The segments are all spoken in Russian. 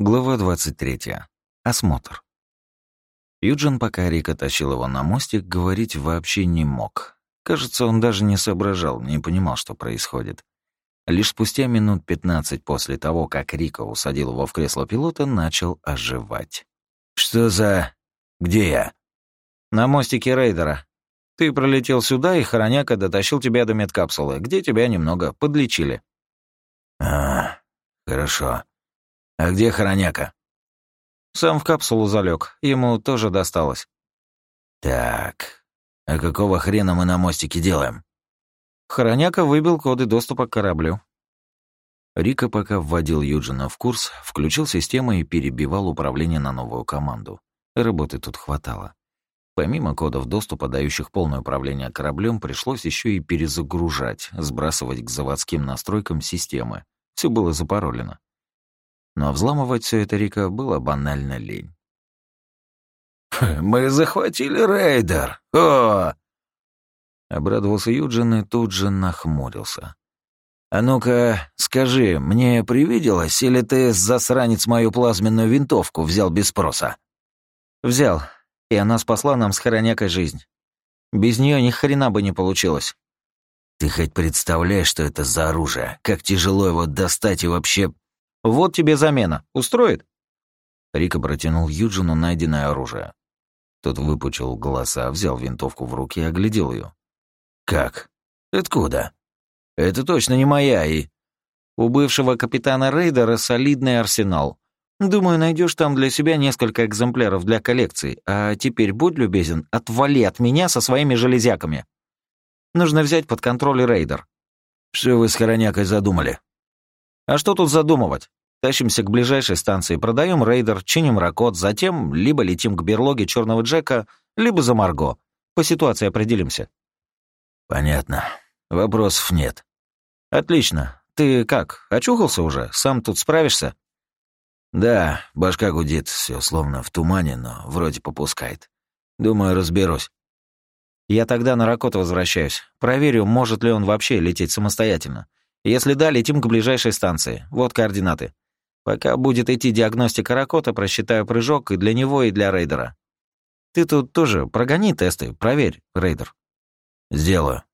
Глава 23. Осмотр. Юджин, пока Рика тащил его на мостик, говорить вообще не мог. Кажется, он даже не соображал, не понимал, что происходит. Лишь спустя минут 15 после того, как Рика усадил его в кресло пилота, начал оживать. «Что за... Где я?» «На мостике рейдера. Ты пролетел сюда, и Хороняка дотащил тебя до медкапсулы, где тебя немного подлечили». «А, хорошо. «А где Хороняка?» «Сам в капсулу залег. Ему тоже досталось». «Так, а какого хрена мы на мостике делаем?» Хороняка выбил коды доступа к кораблю. Рика пока вводил Юджина в курс, включил систему и перебивал управление на новую команду. Работы тут хватало. Помимо кодов доступа, дающих полное управление кораблем, пришлось еще и перезагружать, сбрасывать к заводским настройкам системы. Все было запаролено но взламывать все это Рика было банально лень. «Мы захватили рейдер! О!» Обрадовался Юджин и тут же нахмурился. «А ну-ка, скажи, мне привиделось, или ты, засранец, мою плазменную винтовку взял без спроса?» «Взял, и она спасла нам с Хоронякой жизнь. Без нее ни хрена бы не получилось». «Ты хоть представляешь, что это за оружие? Как тяжело его достать и вообще...» Вот тебе замена. Устроит?» Рика протянул Юджину найденное оружие. Тот выпучил глаза, взял винтовку в руки и оглядел ее. «Как? Откуда? Это точно не моя и...» «У бывшего капитана Рейдера солидный арсенал. Думаю, найдешь там для себя несколько экземпляров для коллекции. А теперь, будь любезен, отвали от меня со своими железяками. Нужно взять под контроль Рейдер». «Что вы с Хоронякой задумали?» А что тут задумывать? Тащимся к ближайшей станции, продаем рейдер, чиним ракот, затем либо летим к берлоге черного Джека, либо за Марго. По ситуации определимся. Понятно. Вопросов нет. Отлично. Ты как, очухался уже? Сам тут справишься? Да, башка гудит, все словно в тумане, но вроде попускает. Думаю, разберусь. Я тогда на Ракот возвращаюсь. Проверю, может ли он вообще лететь самостоятельно. Если да, летим к ближайшей станции. Вот координаты. Пока будет идти диагностика Ракота, просчитаю прыжок и для него, и для рейдера. Ты тут тоже прогони тесты, проверь, рейдер. Сделаю.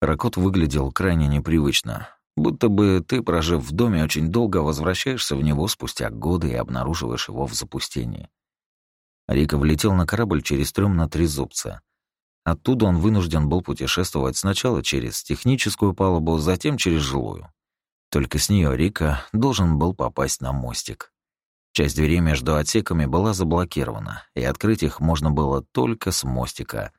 Ракот выглядел крайне непривычно. Будто бы ты, прожив в доме очень долго, возвращаешься в него спустя годы и обнаруживаешь его в запустении. Рика влетел на корабль через трём на три зубца. Оттуда он вынужден был путешествовать сначала через техническую палубу, затем через жилую. Только с нее Рика должен был попасть на мостик. Часть дверей между отсеками была заблокирована, и открыть их можно было только с мостика.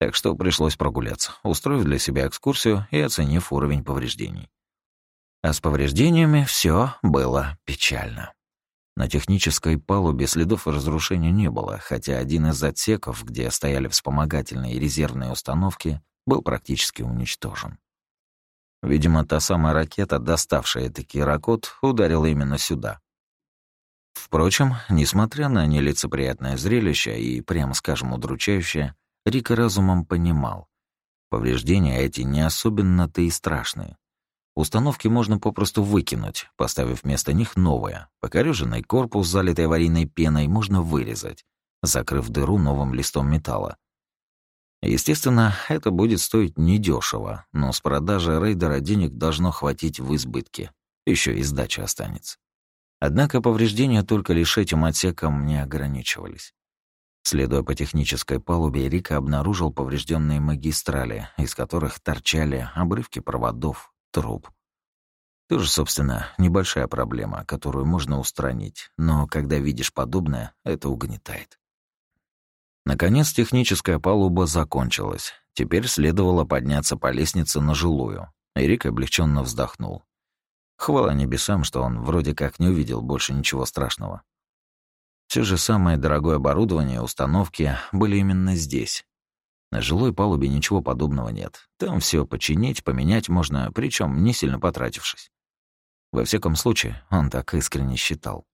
Так что пришлось прогуляться, устроив для себя экскурсию и оценив уровень повреждений. А с повреждениями все было печально. На технической палубе следов разрушения не было, хотя один из отсеков, где стояли вспомогательные и резервные установки, был практически уничтожен. Видимо, та самая ракета, доставшая таки ракот, ударила именно сюда. Впрочем, несмотря на нелицеприятное зрелище и, прямо скажем, удручающее, Рика разумом понимал, повреждения эти не особенно-то и страшные. Установки можно попросту выкинуть, поставив вместо них новое. Покорёженный корпус, залитый аварийной пеной, можно вырезать, закрыв дыру новым листом металла. Естественно, это будет стоить недешево, но с продажи рейдера денег должно хватить в избытке. Еще и сдача останется. Однако повреждения только лишь этим отсеком не ограничивались. Следуя по технической палубе, Рика обнаружил поврежденные магистрали, из которых торчали обрывки проводов, труп. Тоже, собственно, небольшая проблема, которую можно устранить, но когда видишь подобное, это угнетает. Наконец техническая палуба закончилась. Теперь следовало подняться по лестнице на жилую. Эрик облегченно вздохнул. Хвала небесам, что он вроде как не увидел больше ничего страшного. Все же самое дорогое оборудование установки были именно здесь, на жилой палубе ничего подобного нет. Там все починить, поменять можно, причем не сильно потратившись. Во всяком случае, он так искренне считал.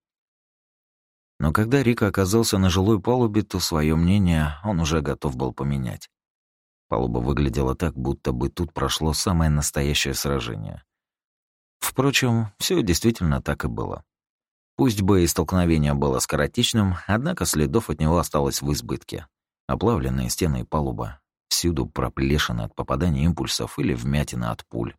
Но когда Рика оказался на жилой палубе, то свое мнение он уже готов был поменять. Палуба выглядела так, будто бы тут прошло самое настоящее сражение. Впрочем, все действительно так и было. Пусть бы и столкновение было скоротечным, однако следов от него осталось в избытке. Оплавленные стены и палуба, всюду проплешины от попадания импульсов или вмятины от пуль.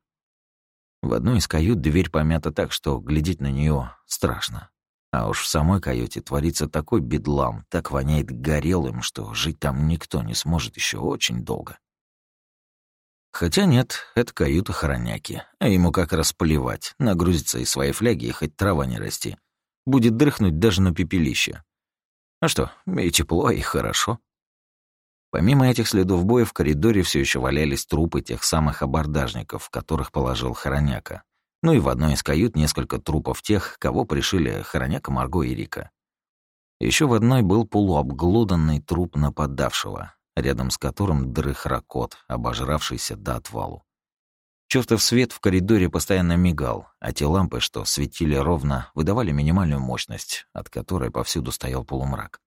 В одной из кают дверь помята так, что глядеть на нее страшно. А уж в самой каюте творится такой бедлам, так воняет горелым, что жить там никто не сможет еще очень долго. Хотя нет, это каюта хороняки, а ему как раз плевать, нагрузиться из своей фляги и хоть трава не расти. Будет дрыхнуть даже на пепелище. А что, и тепло, и хорошо. Помимо этих следов боя в коридоре все еще валялись трупы тех самых абордажников, которых положил Хороняка. Ну и в одной из кают несколько трупов тех, кого пришили Хороняка, Марго и Рика. Еще в одной был полуобглоданный труп нападавшего, рядом с которым дрых ракот, обожравшийся до отвалу. Чёртов свет в коридоре постоянно мигал, а те лампы, что светили ровно, выдавали минимальную мощность, от которой повсюду стоял полумрак.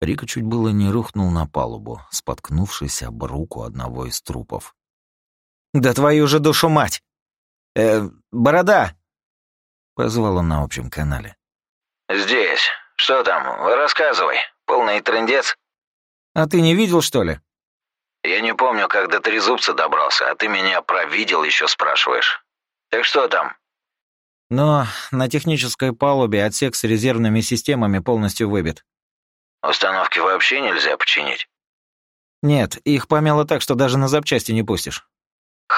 Рика чуть было не рухнул на палубу, споткнувшись об руку одного из трупов. «Да твою же душу мать! Э, борода!» Позвал он на общем канале. «Здесь. Что там? Рассказывай. Полный трындец?» «А ты не видел, что ли?» «Я не помню, как до трезубца добрался, а ты меня про видел еще спрашиваешь. Так что там?» «Но на технической палубе отсек с резервными системами полностью выбит. Установки вообще нельзя починить? Нет, их помяло так, что даже на запчасти не пустишь.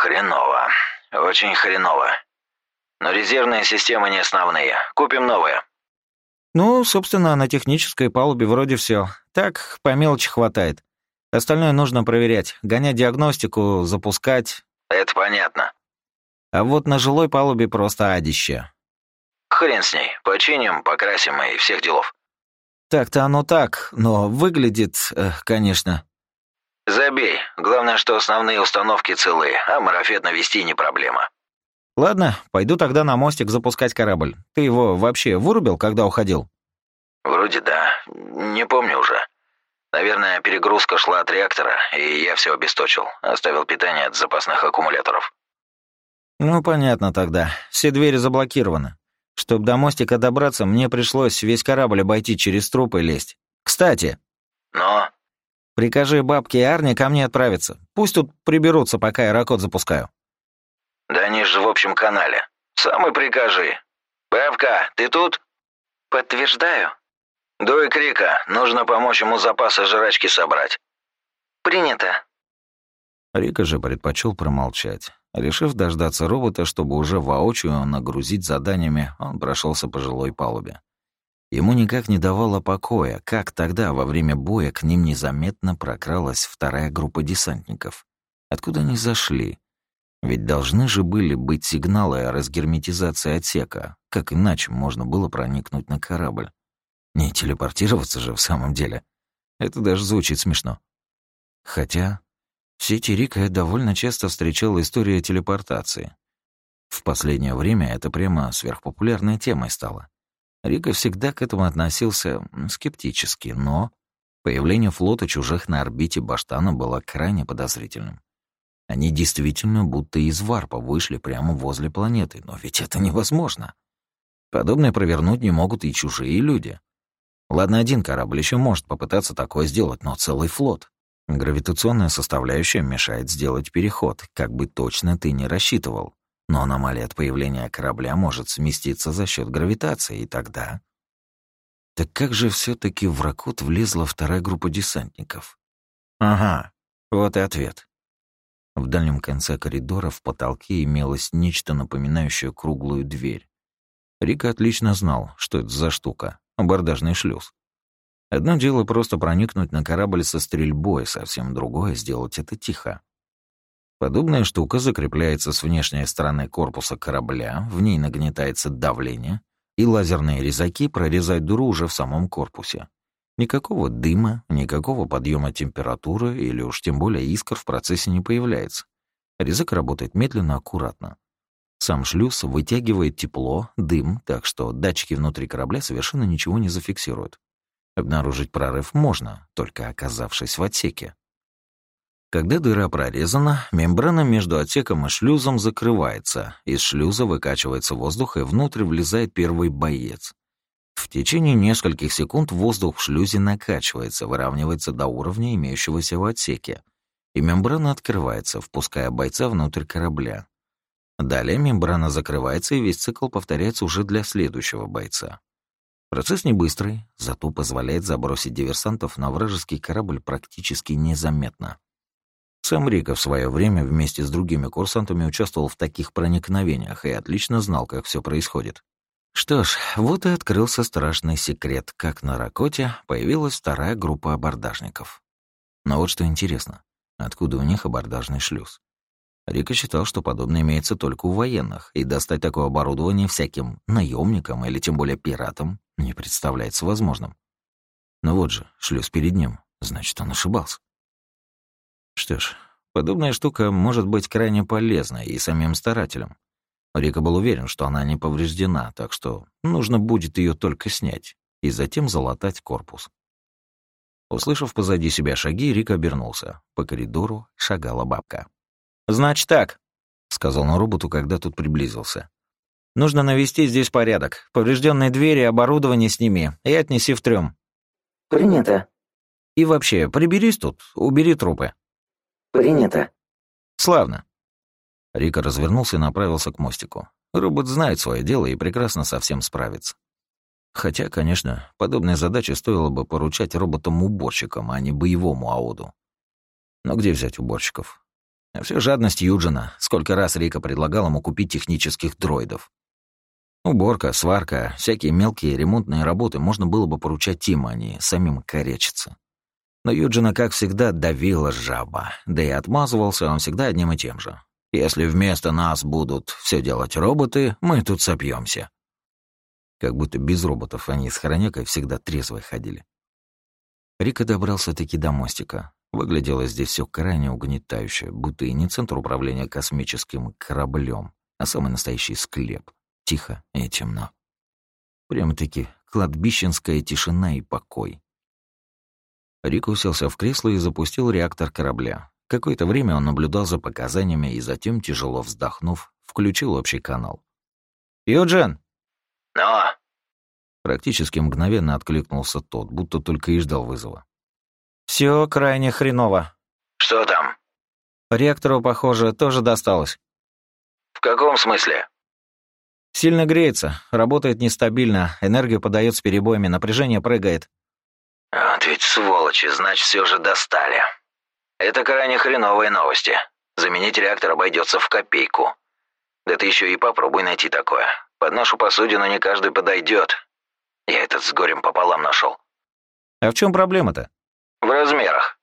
Хреново. Очень хреново. Но резервные системы не основные. Купим новые. Ну, собственно, на технической палубе вроде все. Так, по мелочи хватает. Остальное нужно проверять, гонять диагностику, запускать. Это понятно. А вот на жилой палубе просто адище. Хрен с ней. Починим, покрасим и всех делов. Так-то оно так, но выглядит, э, конечно. Забей. Главное, что основные установки целы, а марафет навести не проблема. Ладно, пойду тогда на мостик запускать корабль. Ты его вообще вырубил, когда уходил? Вроде да. Не помню уже. Наверное, перегрузка шла от реактора, и я все обесточил. Оставил питание от запасных аккумуляторов. Ну, понятно тогда. Все двери заблокированы. Чтобы до мостика добраться, мне пришлось весь корабль обойти через трупы лезть. Кстати. Но? Прикажи бабке и Арне ко мне отправиться. Пусть тут приберутся, пока я ракот запускаю. Да они же в общем канале. Сам и прикажи. Бабка, ты тут? Подтверждаю. Дуй крика, нужно помочь ему запасы жрачки собрать. Принято. Рика же предпочел промолчать. Решив дождаться робота, чтобы уже воочию нагрузить заданиями, он прошелся по жилой палубе. Ему никак не давало покоя, как тогда, во время боя, к ним незаметно прокралась вторая группа десантников. Откуда они зашли? Ведь должны же были быть сигналы о разгерметизации отсека, как иначе можно было проникнуть на корабль. Не телепортироваться же в самом деле. Это даже звучит смешно. Хотя в сети Рика я довольно часто встречал истории телепортации. В последнее время это прямо сверхпопулярной темой стало. Рика всегда к этому относился скептически, но появление флота чужих на орбите Баштана было крайне подозрительным. Они действительно будто из варпа вышли прямо возле планеты, но ведь это невозможно. Подобное провернуть не могут и чужие люди. Ладно, один корабль еще может попытаться такое сделать, но целый флот. Гравитационная составляющая мешает сделать переход, как бы точно ты не рассчитывал. Но аномалия от появления корабля может сместиться за счет гравитации, и тогда... Так как же все таки в Ракут влезла вторая группа десантников? Ага, вот и ответ. В дальнем конце коридора в потолке имелось нечто напоминающее круглую дверь. Рика отлично знал, что это за штука — абордажный шлюз. Одно дело просто проникнуть на корабль со стрельбой, совсем другое — сделать это тихо. Подобная штука закрепляется с внешней стороны корпуса корабля, в ней нагнетается давление, и лазерные резаки прорезают дыру уже в самом корпусе. Никакого дыма, никакого подъема температуры или уж тем более искр в процессе не появляется. Резак работает медленно, аккуратно. Сам шлюз вытягивает тепло, дым, так что датчики внутри корабля совершенно ничего не зафиксируют. Обнаружить прорыв можно, только оказавшись в отсеке. Когда дыра прорезана, мембрана между отсеком и шлюзом закрывается, из шлюза выкачивается воздух, и внутрь влезает первый боец. В течение нескольких секунд воздух в шлюзе накачивается, выравнивается до уровня имеющегося в отсеке, и мембрана открывается, впуская бойца внутрь корабля. Далее мембрана закрывается, и весь цикл повторяется уже для следующего бойца. Процесс не быстрый, зато позволяет забросить диверсантов на вражеский корабль практически незаметно. Сам Рика в свое время вместе с другими курсантами участвовал в таких проникновениях и отлично знал, как все происходит. Что ж, вот и открылся страшный секрет, как на Ракоте появилась вторая группа абордажников. Но вот что интересно, откуда у них абордажный шлюз? Рика считал, что подобное имеется только у военных, и достать такое оборудование всяким наемникам или тем более пиратам не представляется возможным. Но вот же, шлюз перед ним, значит, он ошибался. Что ж, подобная штука может быть крайне полезной и самим старателям. Рика был уверен, что она не повреждена, так что нужно будет ее только снять и затем залатать корпус. Услышав позади себя шаги, Рик обернулся. По коридору шагала бабка. «Значит так», — сказал он роботу, когда тут приблизился. «Нужно навести здесь порядок. Поврежденные двери, оборудование сними и отнеси в трём». «Принято». «И вообще, приберись тут, убери трупы». «Принято». «Славно». Рика развернулся и направился к мостику. Робот знает свое дело и прекрасно со всем справится. Хотя, конечно, подобные задачи стоило бы поручать роботам-уборщикам, а не боевому АОДу. Но где взять уборщиков? Все жадность Юджина. Сколько раз Рика предлагал ему купить технических дроидов. Уборка, сварка, всякие мелкие ремонтные работы можно было бы поручать Тиму, а не самим корячиться. Но Юджина, как всегда, давила жаба. Да и отмазывался он всегда одним и тем же. «Если вместо нас будут все делать роботы, мы тут сопьемся. Как будто без роботов они с Хронякой всегда трезвой ходили. Рика добрался-таки до мостика. Выглядело здесь все крайне угнетающе, будто и не центр управления космическим кораблем, а самый настоящий склеп. Тихо и темно. Прямо-таки кладбищенская тишина и покой. Рик уселся в кресло и запустил реактор корабля. Какое-то время он наблюдал за показаниями и затем, тяжело вздохнув, включил общий канал. «Юджин!» «Но!» Практически мгновенно откликнулся тот, будто только и ждал вызова. Все крайне хреново. Что там? Реактору, похоже, тоже досталось. В каком смысле? Сильно греется, работает нестабильно, энергию подает с перебоями, напряжение прыгает. Вот ведь сволочи, значит, все же достали. Это крайне хреновые новости. Заменить реактор обойдется в копейку. Да ты еще и попробуй найти такое. Под нашу посудину не каждый подойдет. Я этот с горем пополам нашел. А в чем проблема-то? В размерах.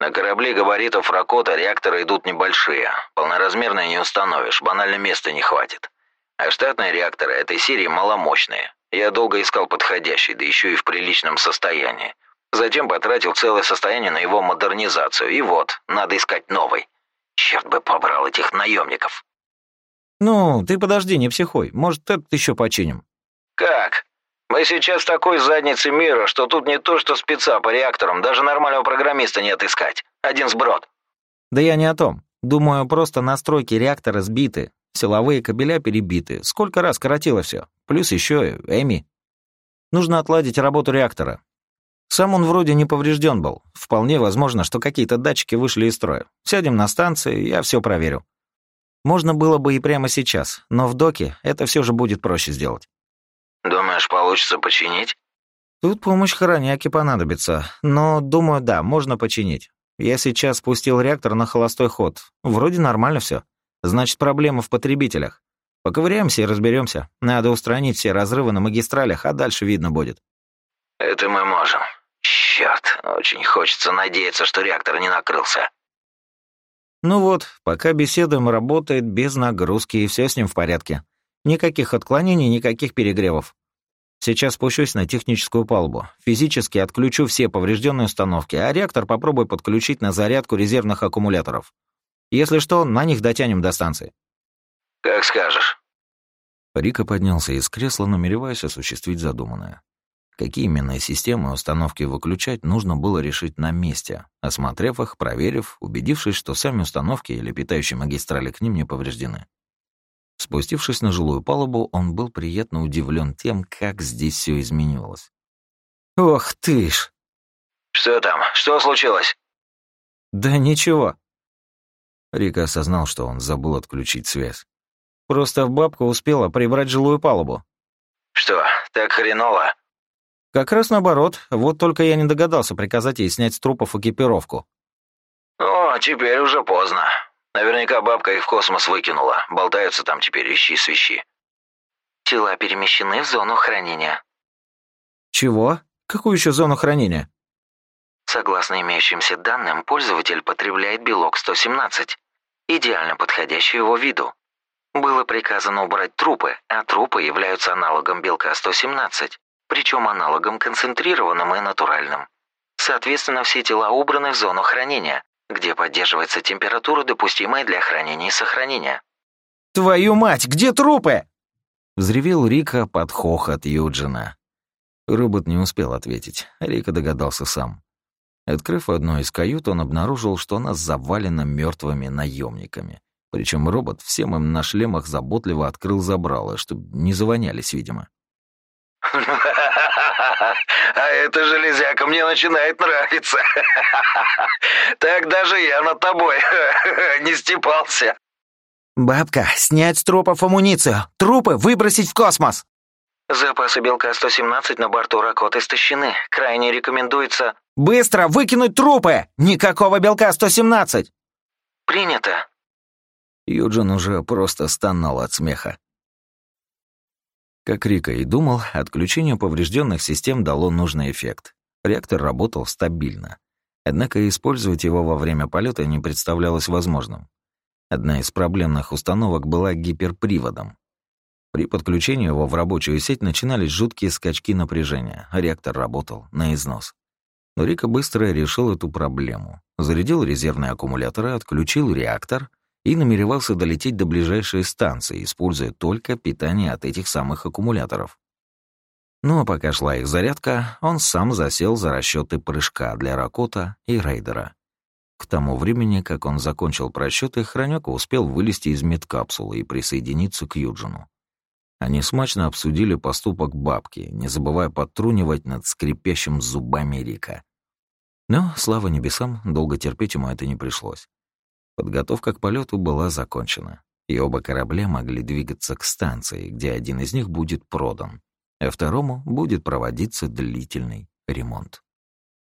На корабле габаритов Ракота реакторы идут небольшие. Полноразмерные не установишь, банально места не хватит. А штатные реакторы этой серии маломощные. Я долго искал подходящий, да еще и в приличном состоянии. Затем потратил целое состояние на его модернизацию. И вот, надо искать новый. Черт бы побрал этих наемников. Ну, ты подожди, не психуй. Может, этот еще починим. Как? Мы сейчас такой заднице мира, что тут не то что спеца по реакторам, даже нормального программиста не отыскать. Один сброд. Да я не о том. Думаю, просто настройки реактора сбиты, силовые кабеля перебиты. Сколько раз коротило все. Плюс еще Эми. Нужно отладить работу реактора. Сам он вроде не поврежден был. Вполне возможно, что какие-то датчики вышли из строя. Сядем на станции, я все проверю. Можно было бы и прямо сейчас, но в доке это все же будет проще сделать. Думаешь, получится починить? Тут помощь хороняки понадобится, но, думаю, да, можно починить. Я сейчас спустил реактор на холостой ход. Вроде нормально все. Значит, проблема в потребителях. Поковыряемся и разберемся. Надо устранить все разрывы на магистралях, а дальше видно будет. Это мы можем. Черт, очень хочется надеяться, что реактор не накрылся. Ну вот, пока беседуем, работает без нагрузки, и все с ним в порядке. Никаких отклонений, никаких перегревов. Сейчас спущусь на техническую палубу. Физически отключу все поврежденные установки, а реактор попробую подключить на зарядку резервных аккумуляторов. Если что, на них дотянем до станции. Как скажешь. Рика поднялся из кресла, намереваясь осуществить задуманное. Какие именно системы установки выключать, нужно было решить на месте, осмотрев их, проверив, убедившись, что сами установки или питающие магистрали к ним не повреждены. Спустившись на жилую палубу, он был приятно удивлен тем, как здесь все изменилось. «Ох ты ж!» «Что там? Что случилось?» «Да ничего». Рика осознал, что он забыл отключить связь. «Просто бабка успела прибрать жилую палубу». «Что, так хреново?» Как раз наоборот. Вот только я не догадался приказать ей снять с трупов экипировку. О, теперь уже поздно. Наверняка бабка их в космос выкинула. Болтаются там теперь ищи свищи. Тела перемещены в зону хранения. Чего? Какую еще зону хранения? Согласно имеющимся данным, пользователь потребляет белок 117, идеально подходящий его виду. Было приказано убрать трупы, а трупы являются аналогом белка 117 причем аналогом концентрированным и натуральным. Соответственно, все тела убраны в зону хранения, где поддерживается температура, допустимая для хранения и сохранения. «Твою мать, где трупы?» Взревел Рика под хохот Юджина. Робот не успел ответить, Рика догадался сам. Открыв одну из кают, он обнаружил, что она завалена мертвыми наемниками. Причем робот всем им на шлемах заботливо открыл забрало, чтобы не завонялись, видимо. А эта железяка мне начинает нравиться. Так даже я над тобой не степался. «Бабка, снять с трупов амуницию! Трупы выбросить в космос!» Запасы белка 117 на борту Ракот истощены. Крайне рекомендуется... «Быстро выкинуть трупы! Никакого белка 117!» «Принято!» Юджин уже просто стонал от смеха. Как Рика и думал, отключение поврежденных систем дало нужный эффект. Реактор работал стабильно. Однако использовать его во время полета не представлялось возможным. Одна из проблемных установок была гиперприводом. При подключении его в рабочую сеть начинались жуткие скачки напряжения, реактор работал на износ. Но Рика быстро решил эту проблему. Зарядил резервные аккумуляторы, отключил реактор — и намеревался долететь до ближайшей станции, используя только питание от этих самых аккумуляторов. Ну а пока шла их зарядка, он сам засел за расчеты прыжка для Ракота и Рейдера. К тому времени, как он закончил просчеты, Хронёк успел вылезти из медкапсулы и присоединиться к Юджину. Они смачно обсудили поступок бабки, не забывая подтрунивать над скрипящим зубами Рика. Но, слава небесам, долго терпеть ему это не пришлось. Подготовка к полету была закончена, и оба корабля могли двигаться к станции, где один из них будет продан, а второму будет проводиться длительный ремонт.